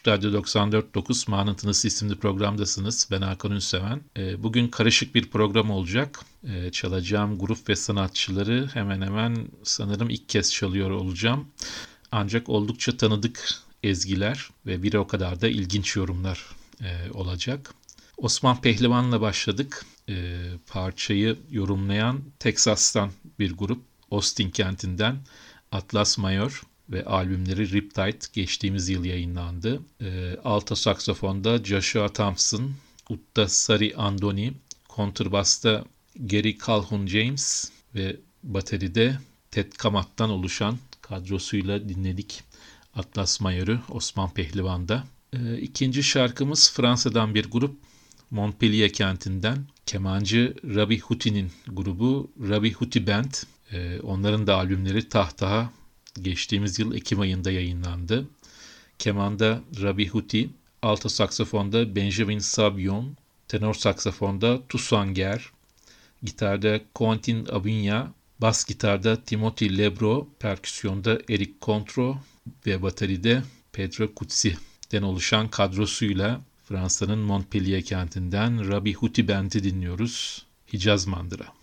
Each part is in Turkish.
Açık Radyo 94.9 Manıntınız isimli programdasınız. Ben Hakan Ünseven. Ee, bugün karışık bir program olacak. Ee, çalacağım grup ve sanatçıları hemen hemen sanırım ilk kez çalıyor olacağım. Ancak oldukça tanıdık ezgiler ve bir o kadar da ilginç yorumlar e, olacak. Osman Pehlivan'la başladık. Ee, parçayı yorumlayan Teksas'tan bir grup. Austin kentinden Atlas Mayor ve albümleri Riptide geçtiğimiz yıl yayınlandı. E, alto saksafonda Joshua Thompson, utta Sari Andoni, kontrbasta Gary Calhoun James ve bateride Ted Kamat'tan oluşan kadrosuyla dinledik Atlas Mayor'u Osman Pehlivan'da. E, ikinci şarkımız Fransa'dan bir grup Montpellier kentinden kemancı Rabbi Huti'nin grubu Rabbi Huti Band. E, onların da albümleri Tahtaha geçtiğimiz yıl Ekim ayında yayınlandı. Kemanda Rabbi Huti, alto saksafonda Benjamin Sabion, tenor saksafonda Toussaint gitarda Quentin Abinya, bas gitarda Timothy Lebro, perküsyonda Eric Contro ve bateride Pedro Cutsi'den oluşan kadrosuyla Fransa'nın Montpellier kentinden Rabbi Huti Band'i dinliyoruz. Hicaz Mandıra.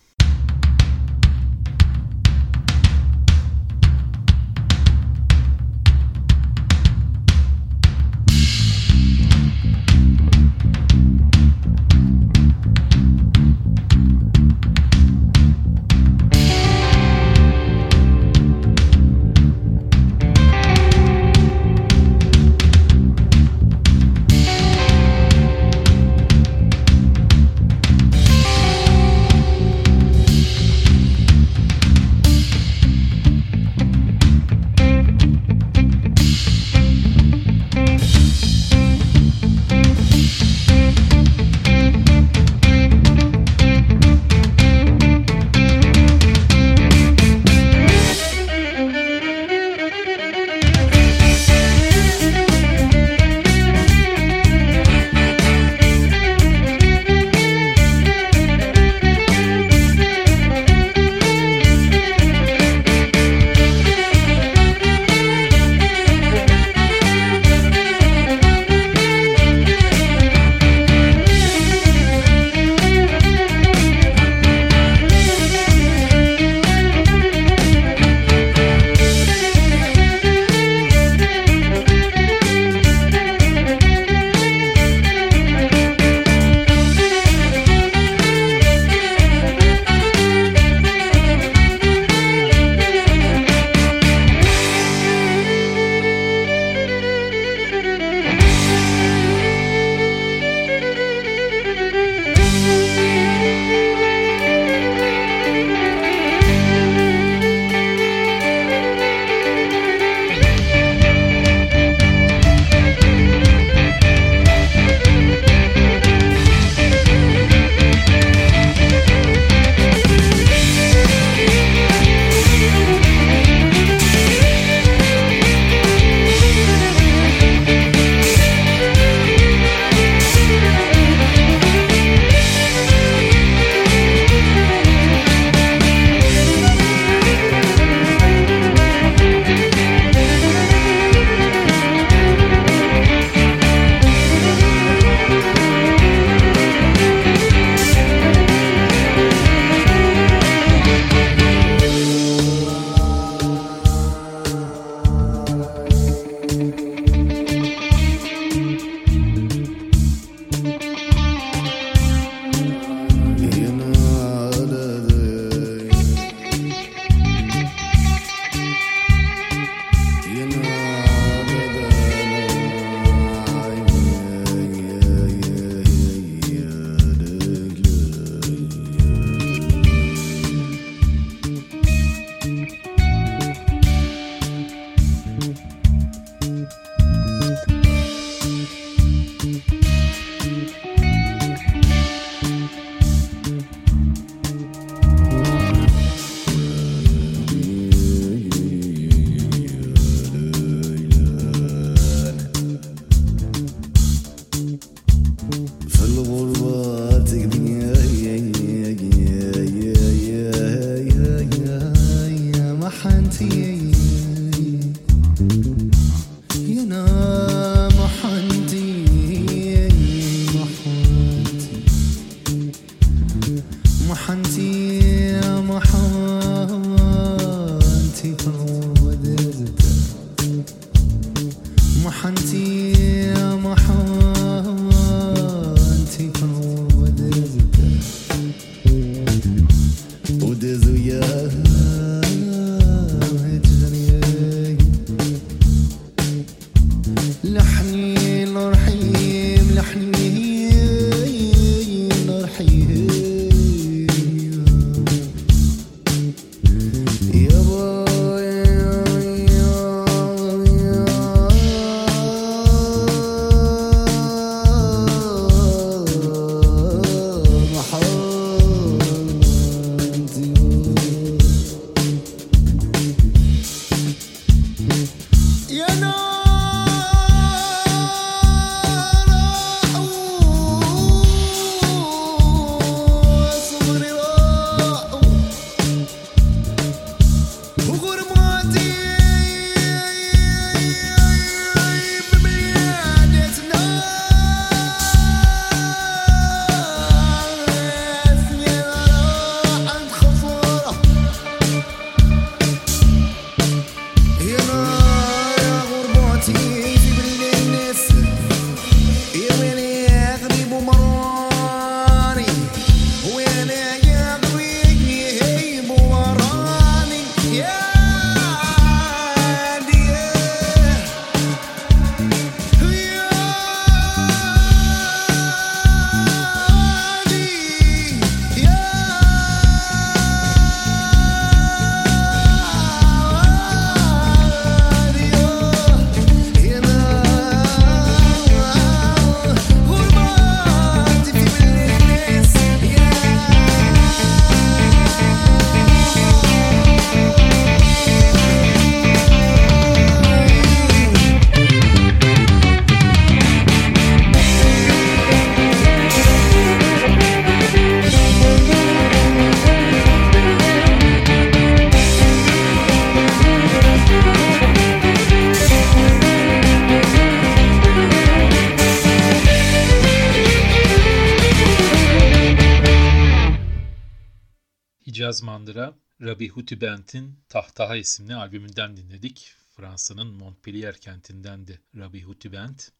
Rabbi Hutibent'in Tahtaha isimli albümünden dinledik. Fransa'nın Montpellier kentindendi Rabbi Hutibent.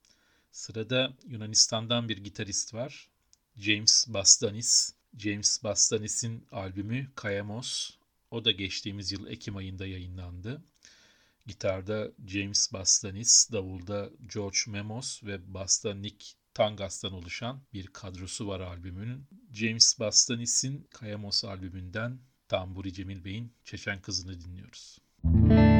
Sırada Yunanistan'dan bir gitarist var. James Bastanis. James Bastanis'in albümü Kayamos. O da geçtiğimiz yıl Ekim ayında yayınlandı. Gitarda James Bastanis, davulda George Memos ve basta Nick Tangas'tan oluşan bir kadrosu var albümünün. James Bastanis'in Kayamos albümünden Tamburi Cemil Bey'in Çeçen Kızı'nı dinliyoruz. Müzik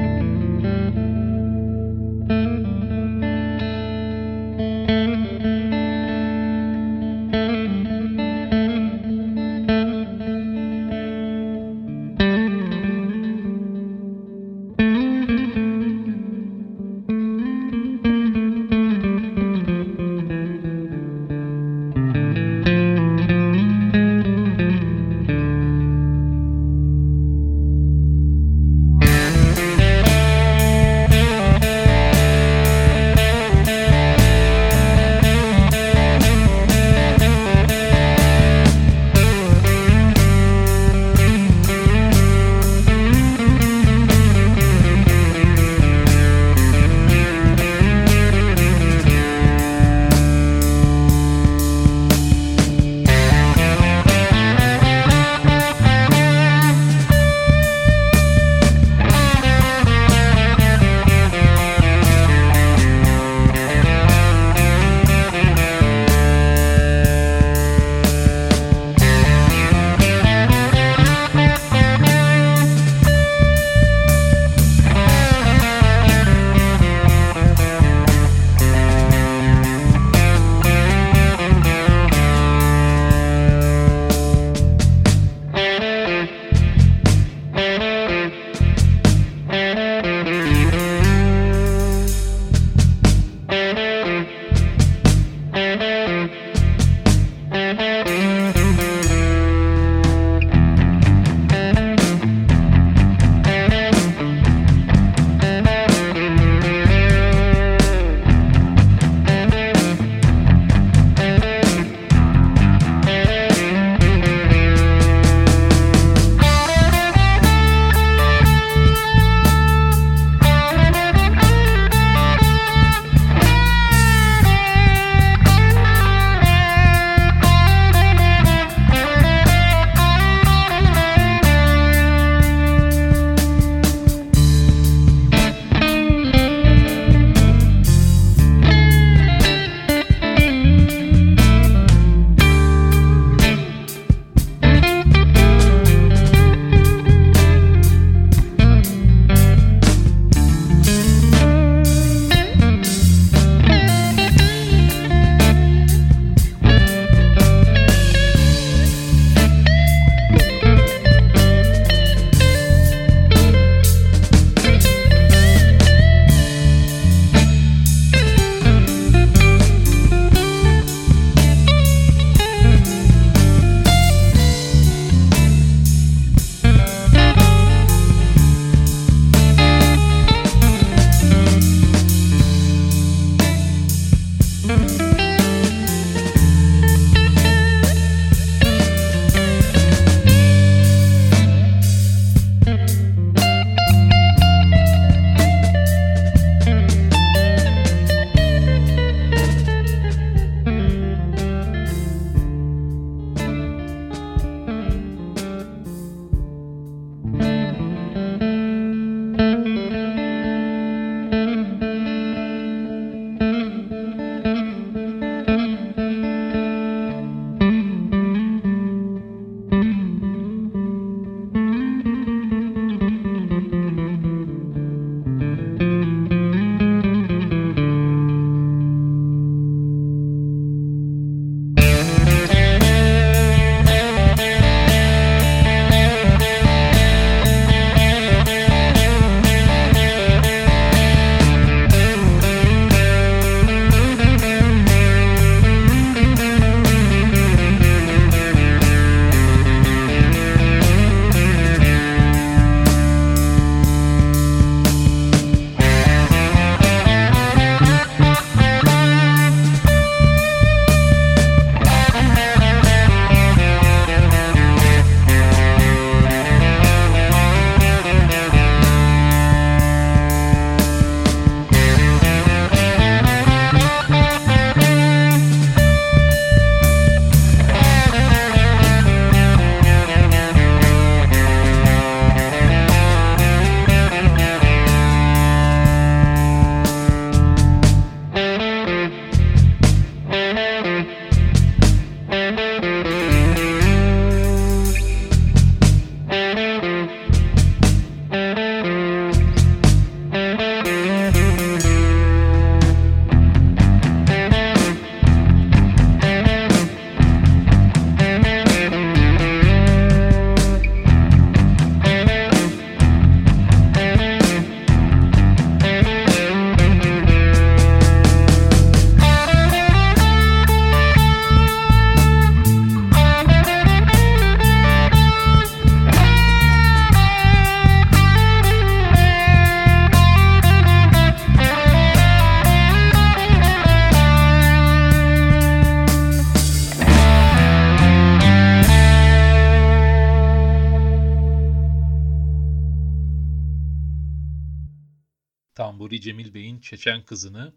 Tamburi Cemil Bey'in Çeçen Kızı'nı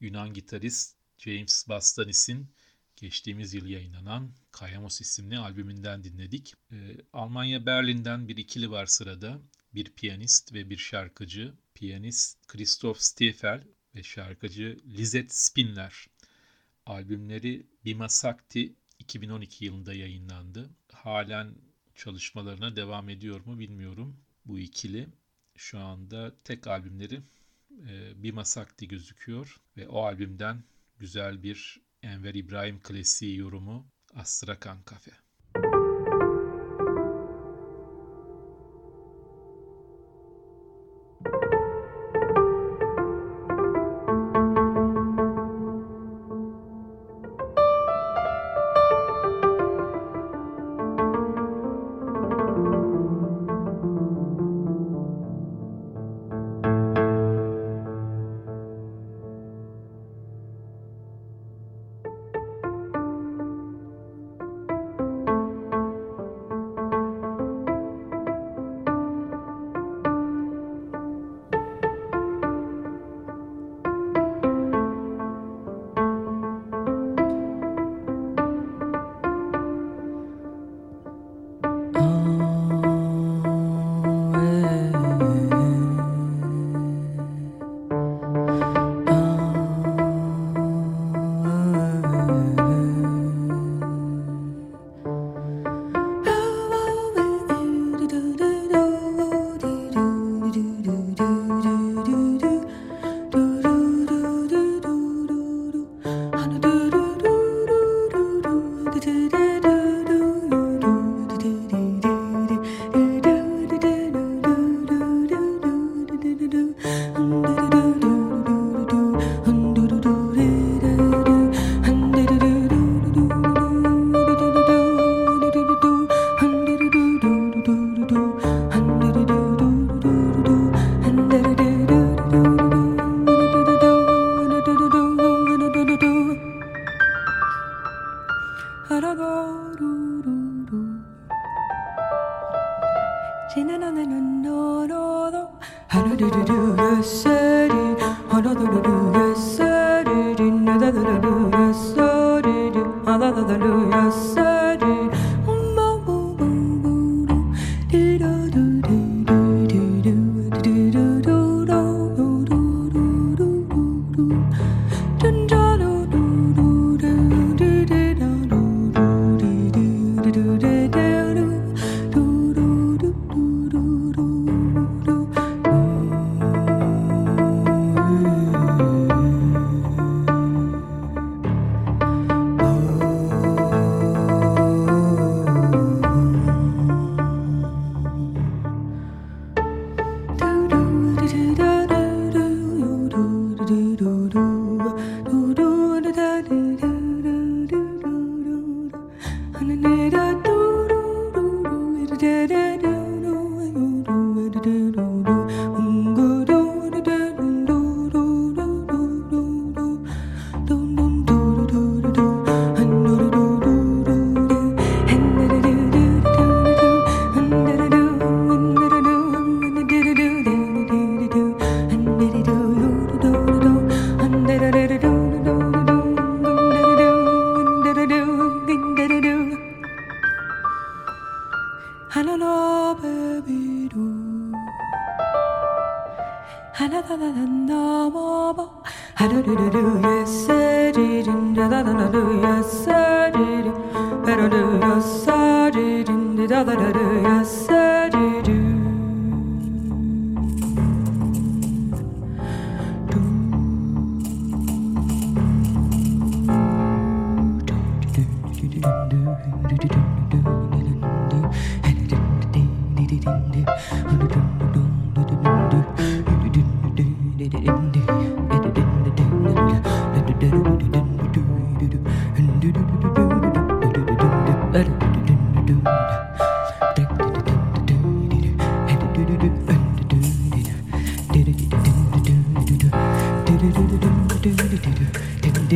Yunan gitarist James Bastanis'in geçtiğimiz yıl yayınlanan Kayamos isimli albümünden dinledik. Ee, Almanya Berlin'den bir ikili var sırada. Bir piyanist ve bir şarkıcı. Piyanist Christoph Stiefel ve şarkıcı Lizette Spinler. Albümleri Bima Sakti 2012 yılında yayınlandı. Halen çalışmalarına devam ediyor mu bilmiyorum bu ikili. Şu anda tek albümleri e, Bima Sakti gözüküyor ve o albümden güzel bir Enver İbrahim klasiği yorumu Astrakan Kafe.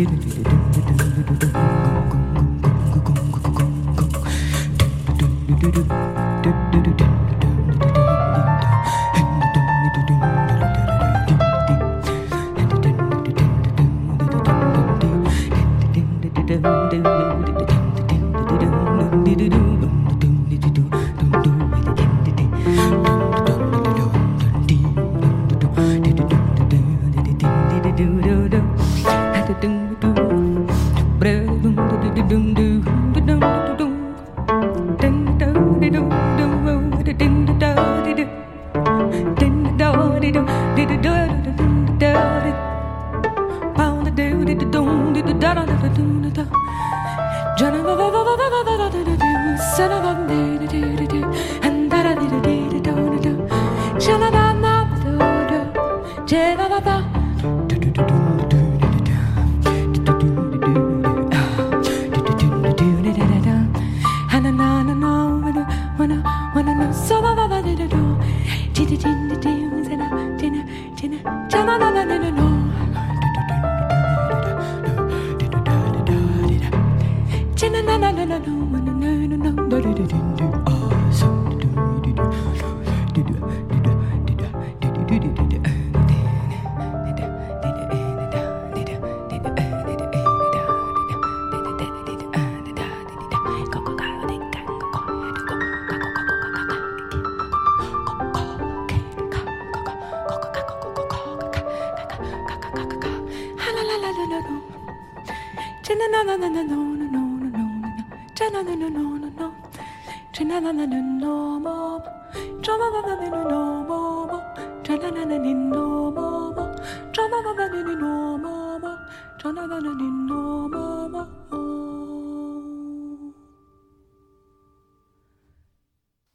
do do do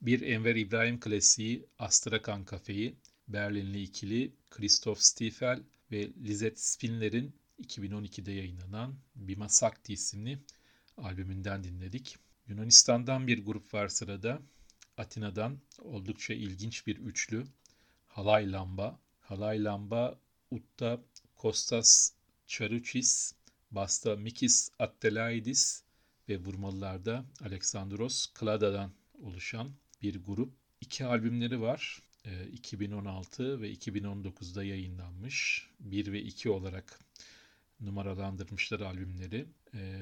Bir Enver İbrahim klasiği Astrakan Kafe'yi Berlinli ikili Christoph Stiefel ve Lizette Spinler'in 2012'de yayınlanan Bima Sakti isimli albümünden dinledik. Yunanistan'dan bir grup var sırada. Atina'dan oldukça ilginç bir üçlü. Halay Lamba. Halay Lamba Utta Kostas Charuchis, Basta Mikis Attelaidis ve vurmalılarda Alexandros Klada'dan oluşan bir grup. İki albümleri var. 2016 ve 2019'da yayınlanmış. 1 ve 2 olarak numaralandırmışlar albümleri.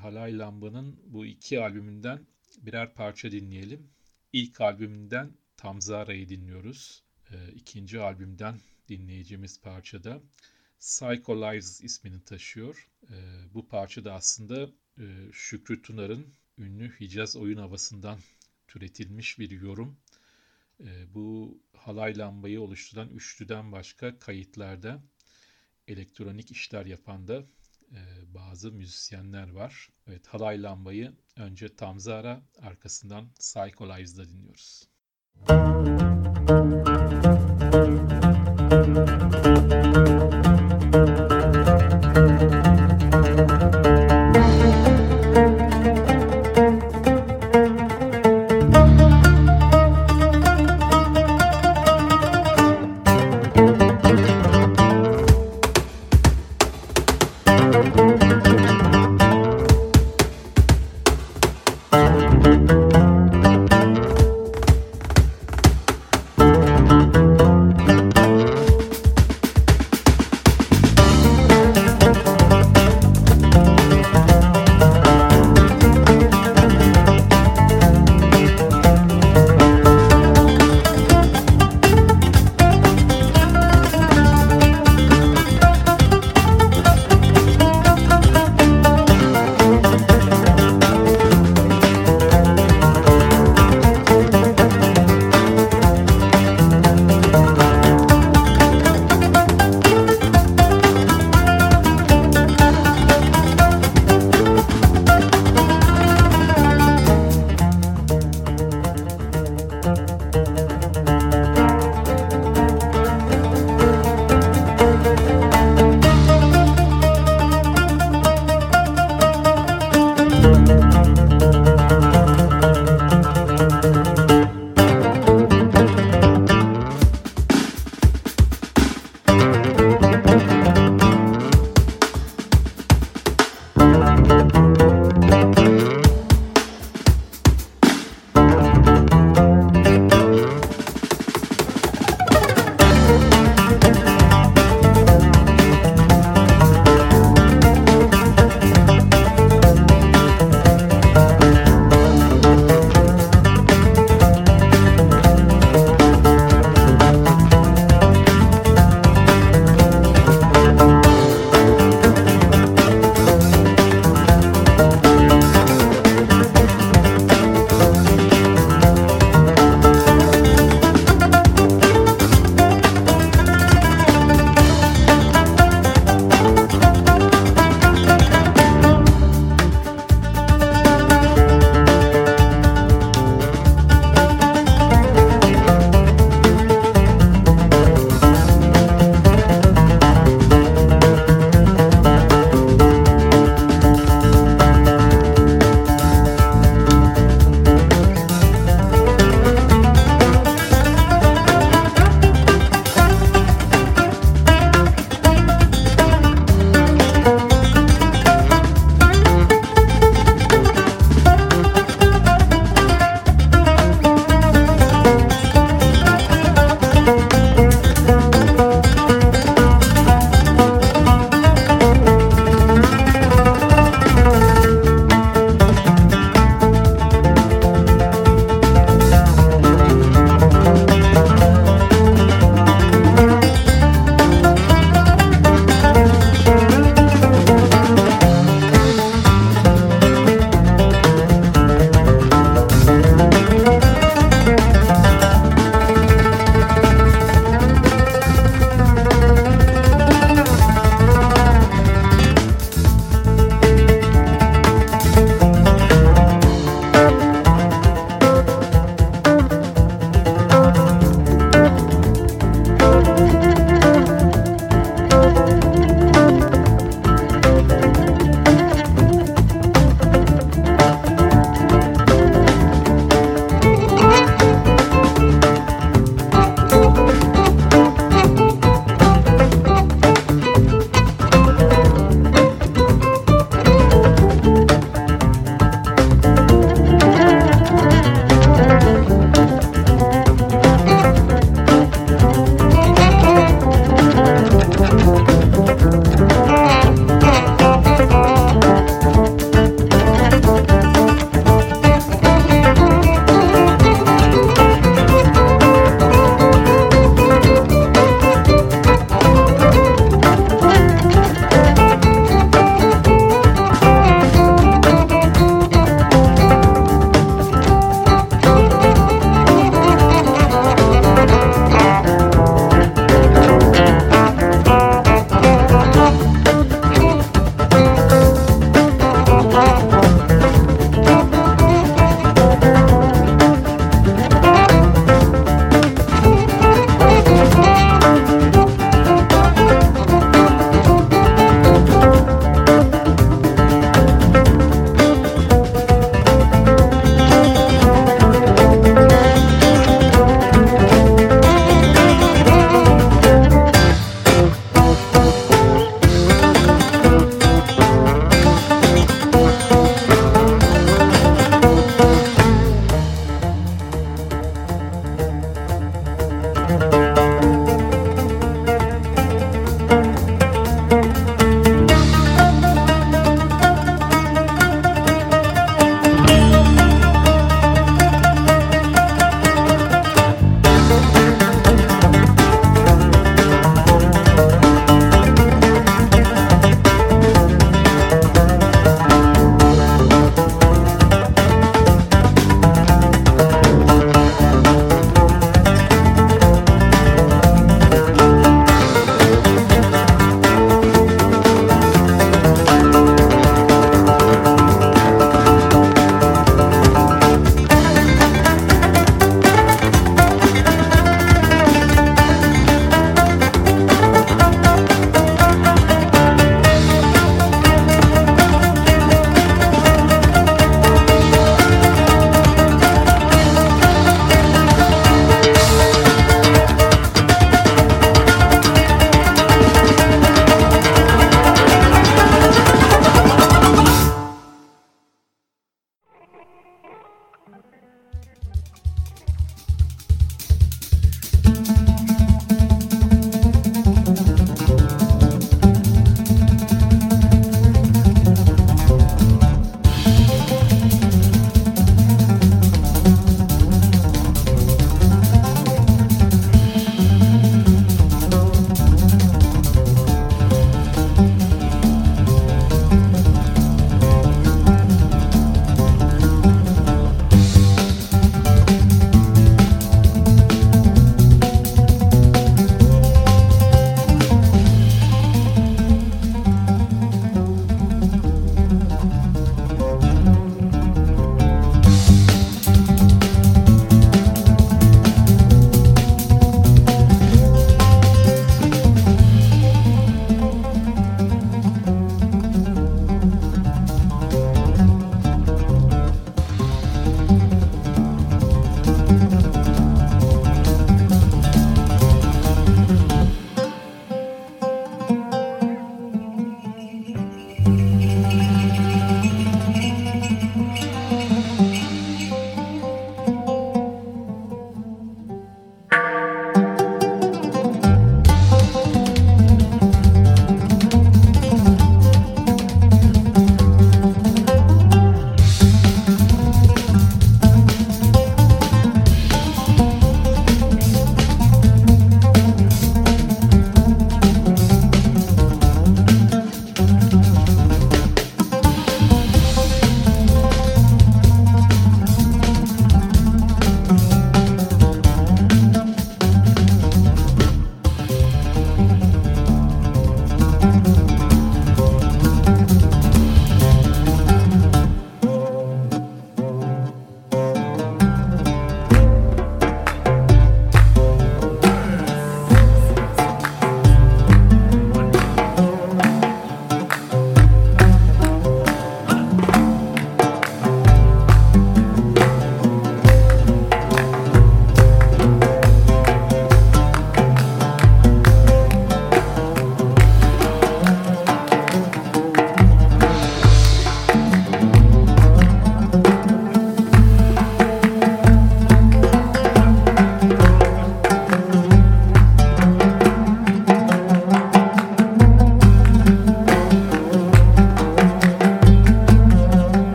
Halay Lamba'nın bu iki albümünden birer parça dinleyelim. İlk albümünden Tamzara'yı dinliyoruz. İkinci albümden dinleyeceğimiz parçada Psycho Lives ismini taşıyor. Bu parça da aslında Şükrü Tunar'ın ünlü Hicaz oyun havasından türetilmiş bir yorum. Bu halay lambayı oluşturan üçlüden başka kayıtlarda elektronik işler yapan da bazı müzisyenler var. Evet, halay lambayı önce Tamzara, arkasından Psycho Lives'da dinliyoruz.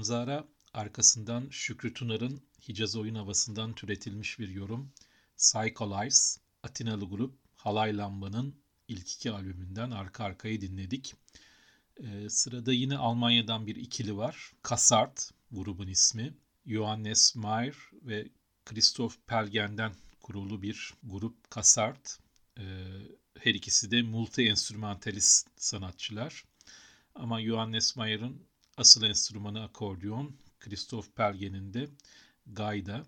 Önce Tamzara, arkasından Şükrü Tunar'ın Hicaz oyun havasından türetilmiş bir yorum. Psycholives, Atinalı grup Halay Lamba'nın ilk iki albümünden arka arkayı dinledik. Ee, sırada yine Almanya'dan bir ikili var. Kassart grubun ismi. Johannes Mayer ve Christoph Pelgen'den kurulu bir grup Kassart. Ee, her ikisi de multi-enstrümantalist sanatçılar. Ama Johannes Mayer'ın asıl enstrümanı akordeon, Christoph Pelgen'in de gayda.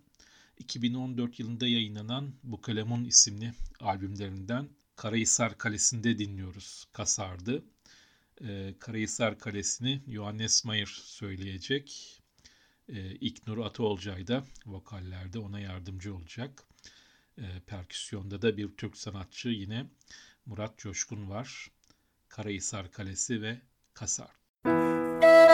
2014 yılında yayınlanan Bu Kalemon isimli albümlerinden Karahisar Kalesi'nde dinliyoruz Kasar'dı. Ee, Karahisar Kalesi'ni Johannes Mayer söyleyecek. Ee, İknur Ataolcay da vokallerde ona yardımcı olacak. Ee, perküsyonda da bir Türk sanatçı yine Murat Coşkun var. Karahisar Kalesi ve Kasar. Karahisar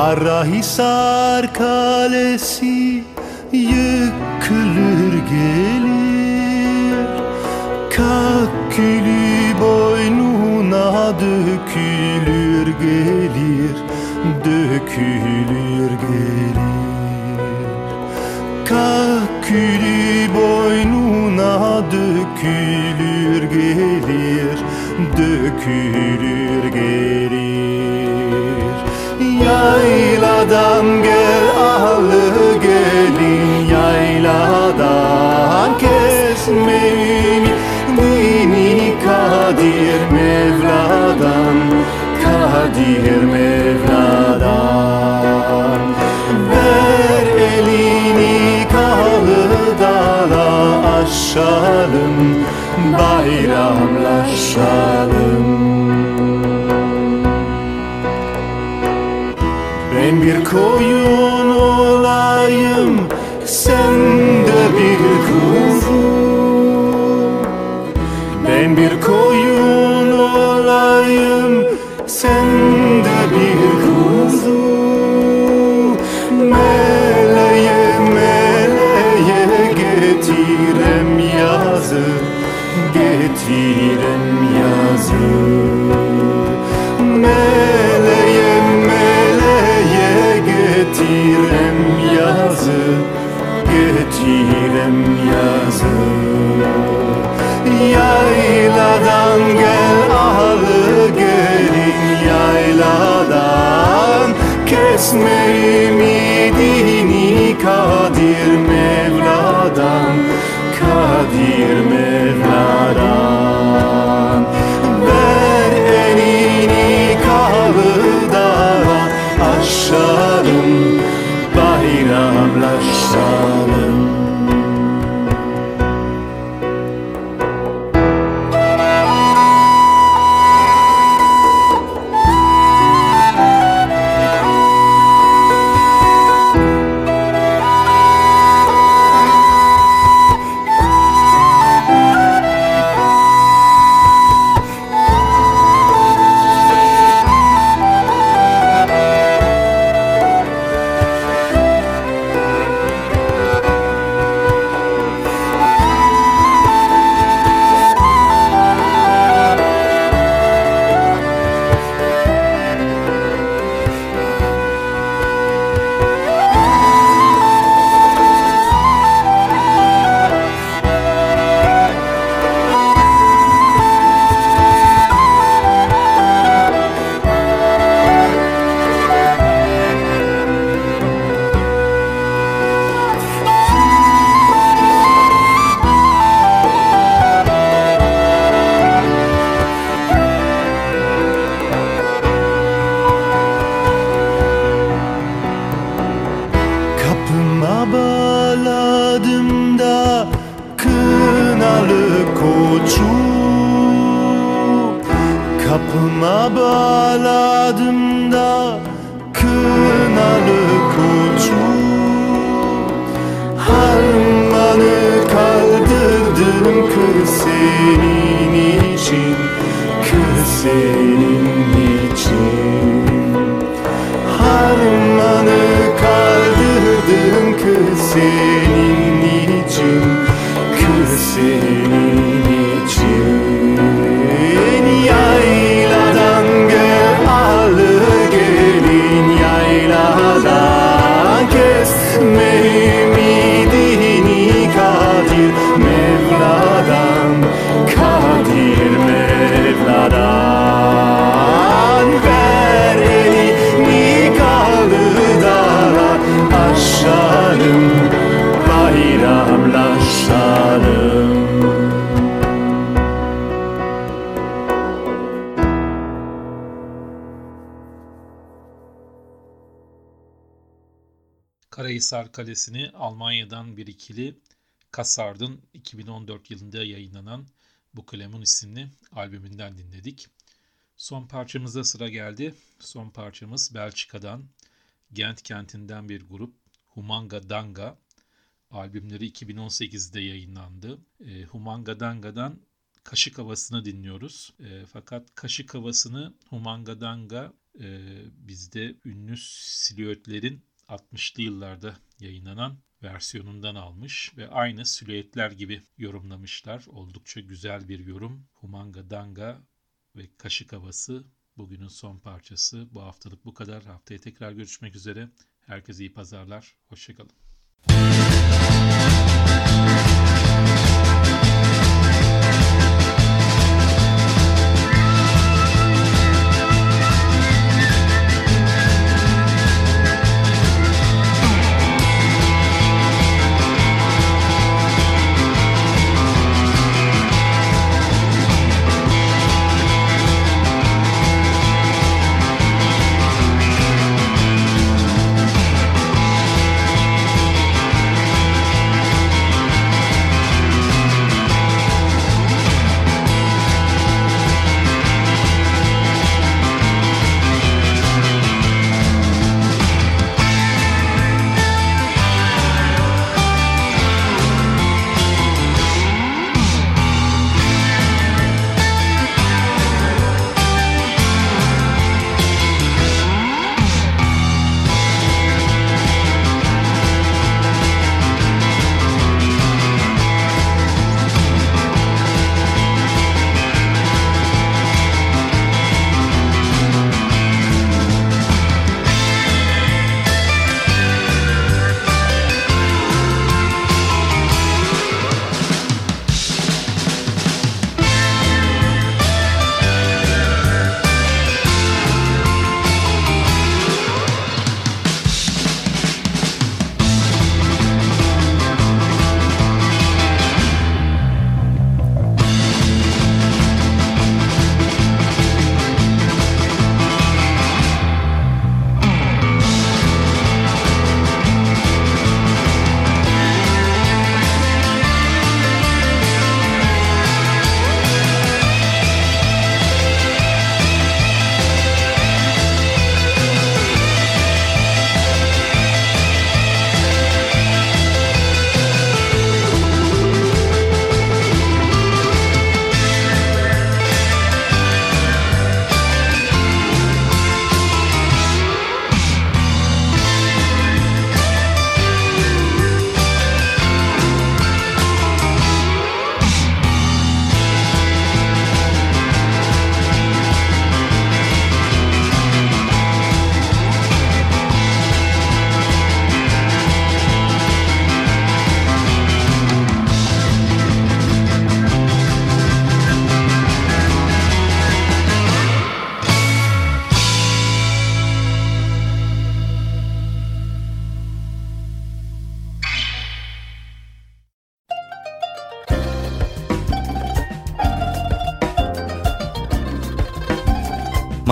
Karahisar Kalesi yıkılır gelir. Kakülü boynuna dökülür gelir Dökülür gelir. Kakülü boynuna dökülür gelir Dökülür Yayladan gel ahlı gelin Yayladan kesmeyin. Dini Kadir Mevla'dan Kadir Mevla'dan. Ver elini kalı dala aşalım Bayramlaşalım koyun olayım. Sen Christmas. Koçu Kapıma bağladım da kınalı koçu Harmanı kaldırdım kız senin için Kız senin için. Harmanı kaldırdım kız senin için Kız senin Karahisar Kalesi'ni Almanya'dan bir ikili Kasard'ın 2014 yılında yayınlanan Bu Kalemun isimli albümünden dinledik. Son parçamıza sıra geldi. Son parçamız Belçika'dan, Gent kentinden bir grup Humanga Danga. Albümleri 2018'de yayınlandı. E, Humanga Danga'dan Kaşık Havası'nı dinliyoruz. E, fakat Kaşık Havası'nı Humanga Danga e, bizde ünlü silüetlerin 60'lı yıllarda yayınlanan versiyonundan almış ve aynı silüetler gibi yorumlamışlar. Oldukça güzel bir yorum. Humanga Danga ve Kaşık Havası bugünün son parçası. Bu haftalık bu kadar. Haftaya tekrar görüşmek üzere. Herkese iyi pazarlar. Hoşçakalın.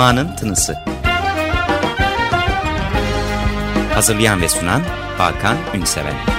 Ma'nın Tınısı. Hazırlayan ve sunan Hakan Ünseven.